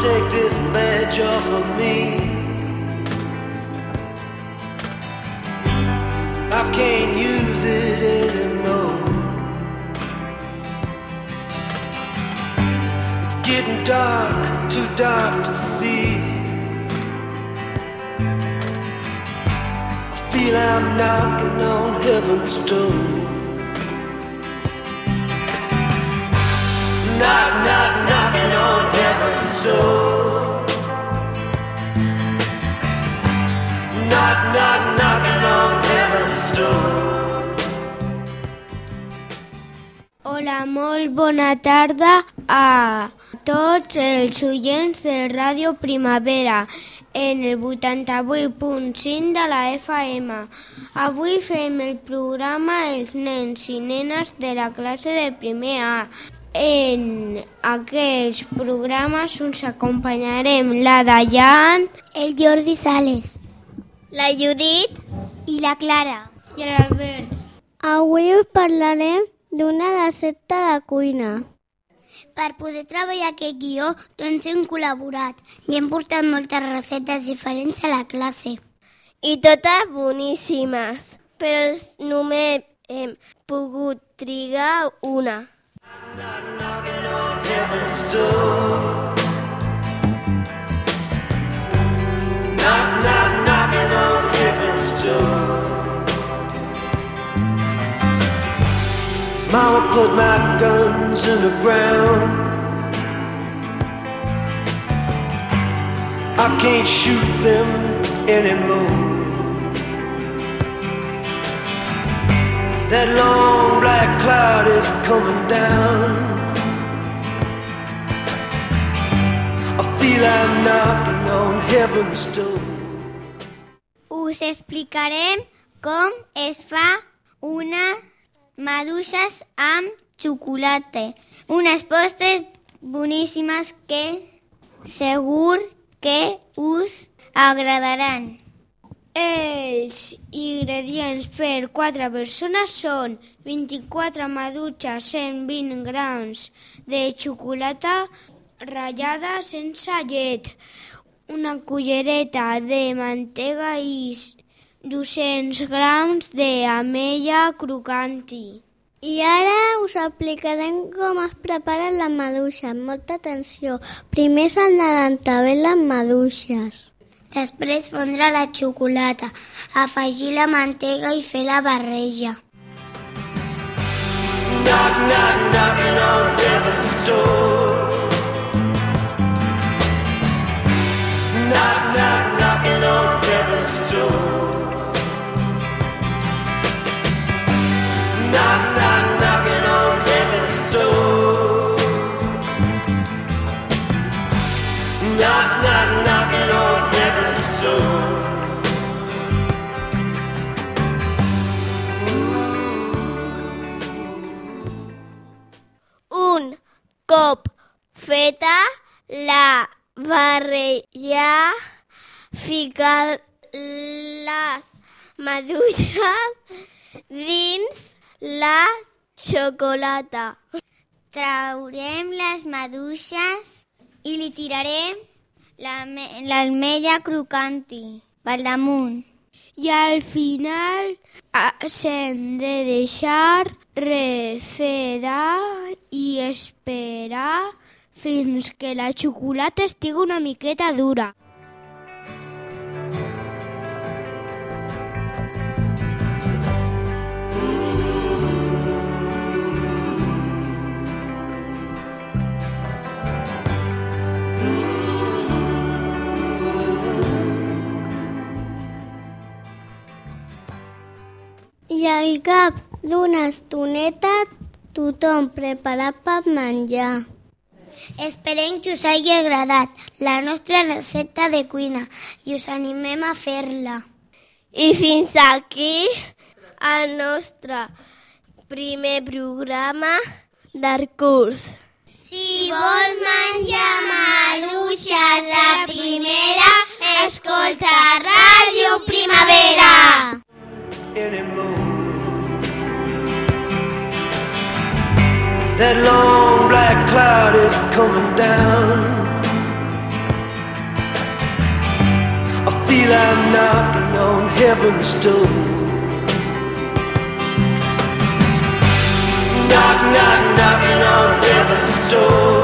Take this badge off of me. I can't use it anymore. It's getting dark, too dark to see. I feel I'm knocking on heaven's door. Knock, knock, Hola, molt bona tarda a tots els oients de Ràdio Primavera en el 88.5 de la FM. Avui fem el programa Els nens i nenes de la classe de primer A. En aquests programes us acompanyarem la Dayan, El Jordi Sales la Judit i la Clara. i l'Albert. Avui us parlarem d'una recepta de cuina. Per poder treballar aquest guió, tots hem col·laborat i hem portat moltes receptes diferents a la classe. I totes boníssimes, però només hem pogut trigar una. knocking on heaven's Mama put my guns in the ground. I can't shoot them anymore. That long black cloud is coming down. I feel I'm knocking on heaven's door. Us explicarem com es fa una maduixes amb xocolata. Unes postres boníssimes que segur que us agradaran. Els ingredients per 4 persones són 24 maduixes, 120 grams de xocolata ratllada sense llet, una cullereta de mantega i 200 grams d'ametlla crocanti. I ara us explicarem com es preparen les maduixes. Molta atenció. Primer s'han d'alentabé les maduixes. Després fondre la xocolata, afegir la mantega i fer la barreja. Knock, knock, knocking on heaven's door. Knock, knock, knocking on heaven's door. Un cop feta la barreja, ficar les maduixes dins la xocolata. Traurem les maduixes i li tirarem l'almella crocanti per damunt. I al final s'hem de deixar refredar i esperar fins que la xocolata estigui una miqueta dura. Al cap d'una estoneta tothom preparat per menjar. Esperem que us hagi agradat la nostra recepta de cuina i us animem a fer-la. I fins aquí el nostre primer programa del curs. Si vols menjar maduixes a primera, coming down. I feel I'm knocking on heaven's door. Knock, knock, knocking on heaven's door.